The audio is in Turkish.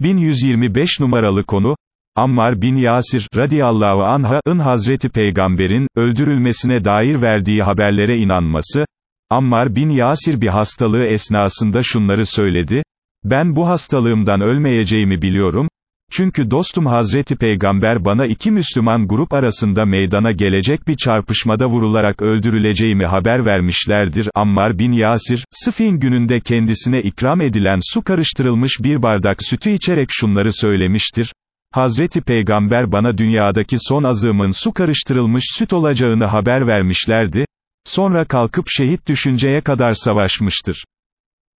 1125 numaralı konu, Ammar bin Yasir, radiyallahu anh'ın Hazreti Peygamber'in, öldürülmesine dair verdiği haberlere inanması, Ammar bin Yasir bir hastalığı esnasında şunları söyledi, ben bu hastalığımdan ölmeyeceğimi biliyorum, çünkü dostum Hazreti Peygamber bana iki Müslüman grup arasında meydana gelecek bir çarpışmada vurularak öldürüleceğimi haber vermişlerdir. Ammar bin Yasir, Sıfin gününde kendisine ikram edilen su karıştırılmış bir bardak sütü içerek şunları söylemiştir. Hazreti Peygamber bana dünyadaki son azığımın su karıştırılmış süt olacağını haber vermişlerdi. Sonra kalkıp şehit düşünceye kadar savaşmıştır.